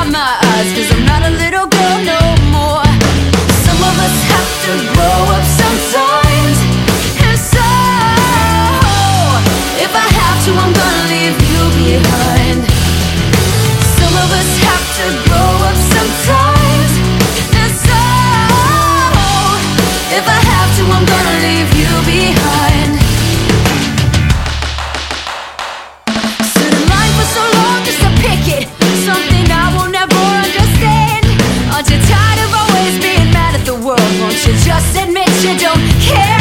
I'm not us. care